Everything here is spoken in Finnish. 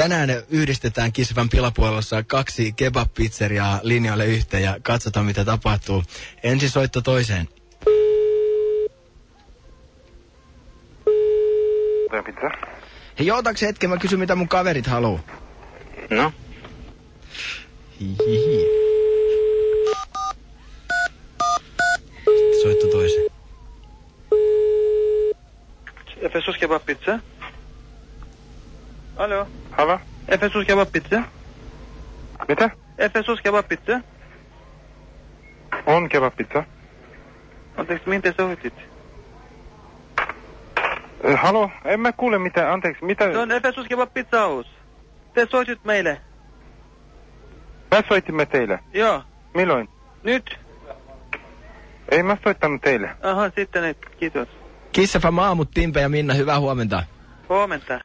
Tänään yhdistetään Kisvan pilapuolossa kaksi kebab-pizzeriaa linjoille yhteen ja katsotaan mitä tapahtuu. Ensi soitto toiseen. Pizza. Hei, jootaks hetken, mä kysyn mitä mun kaverit haluu. No? Hihihi. Soitto toiseen. Efesos kebap pizza. Alo. Halo? Efesos kebap pizza. Mitä? Efesos kebap pizza. On kebab pizza. Anteeksi, mihin te soitit? Eh, halo? En mä kuule mitä, anteeksi, mitä? Se on Efesos kebap pizza house. Te soitit meille. Mä soitimme teille. Joo. Milloin? Nyt. Ei mä soittanut teille. Aha, sitten nyt. Kiitos. Kissafam aamut, Timpe ja Minna, hyvää huomenta. Huomenta.